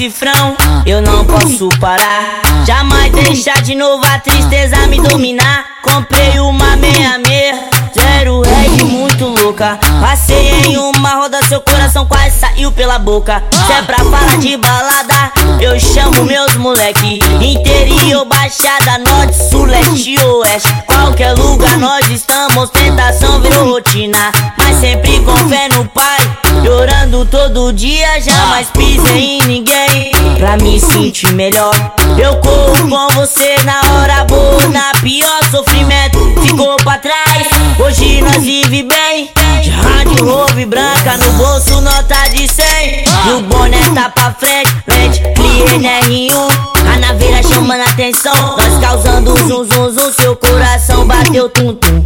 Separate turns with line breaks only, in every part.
cifrão, eu não posso parar. Jamais deixar de novo a tristeza me dominar. Comprei uma meia meia, zero red, muito louca. Passei em uma roda, seu coração quase saiu pela boca. Se é pra falar de balada, eu chamo meus moleque. Interior, baixada, norte, sul, leste, oeste. Qualquer lugar nós estamos, tentação virou rotina. Mas sempre com fé no pai. Chorando todo dia, jamais pisei em ninguém Pra me sentir melhor Eu corro com você na hora boa Na pior sofrimento ficou pra trás Hoje nós vive bem bolso nota de 100 E o boné tá pra frente Lente, cliente R1 A naveira chamando atenção Nós causando zum zum zum Seu coração bateu tum tum.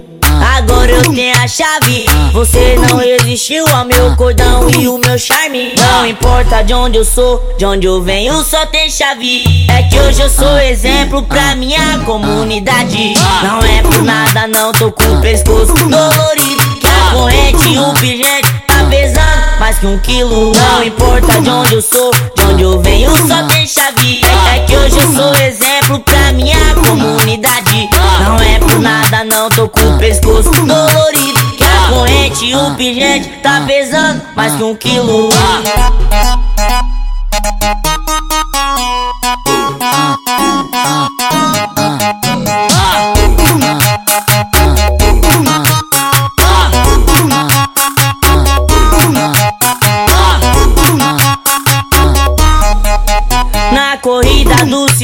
Agora eu tenho a chave. Você não resistiu ao meu cordão e o meu charme. Não importa de onde eu sou, de onde eu venho, só tem chave. É que hoje eu sou exemplo pra minha comunidade. Não é por nada, não tô com o pescoço dolorido. Que a corrente, o tá mais que um quilo. Não importa de onde eu sou, de onde eu venho, só tem chave. É que hoje eu sou exemplo pra minha comunidade. Não é por nada, não tô com o pescoço dolorido. Que a corrente, o pingente tá pesando mais que um quilo.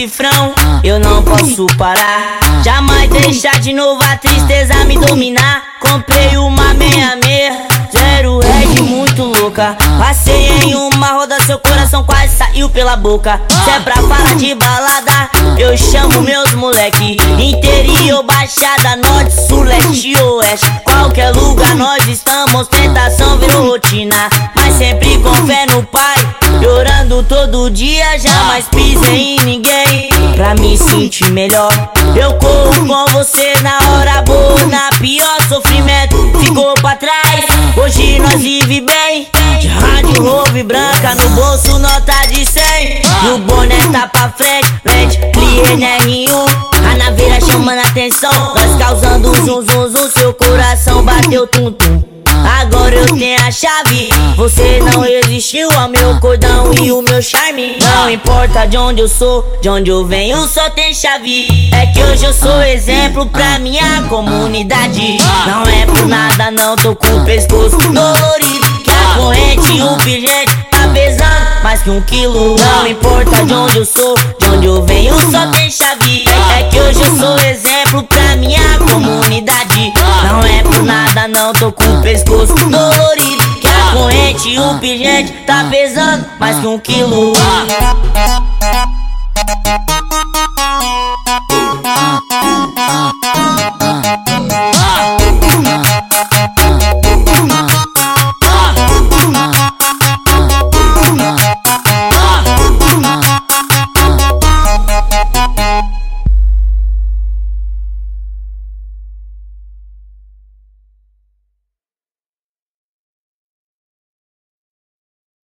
Cifrão, eu não posso parar. Jamais deixar de novo a tristeza me dominar. Comprei uma meia meia, zero red, muito louca. Passei em uma roda, seu coração quase saiu pela boca. Se é pra falar de balada, eu chamo meus moleque. Interior, baixada, norte, sul, leste, oeste. Qualquer lugar nós estamos, tentação virou rotina. Mas sempre com fé no pai. Chorando todo dia, jamais pisei em ninguém. Pra me sentir melhor Eu corro com você na hora boa Na pior sofrimento. Ficou pra trás Hoje nós vive bem. De rádio, rouve branca No bolso nota de 100 E o boné tá pra frente Lente, cliente R1 A naveira chamando atenção Nós causando zum zum zum Seu coração bateu tum tum eu tenho a chave. Você não resistiu ao meu cordão e o meu charme. Não importa de onde eu sou, de onde eu venho, só tem chave. É que hoje eu sou exemplo pra minha comunidade. Não é por nada, não tô com o pescoço dolorido. Que a corrente, o pingente tá pesando mais que um quilo. Não importa de onde eu sou, de onde eu venho, só tem chave. É que hoje eu sou exemplo pra minha comunidade. Não é por nada, não tô com o pescoço dolorido. Que a corrente, o pingente tá pesando mais que um quilo.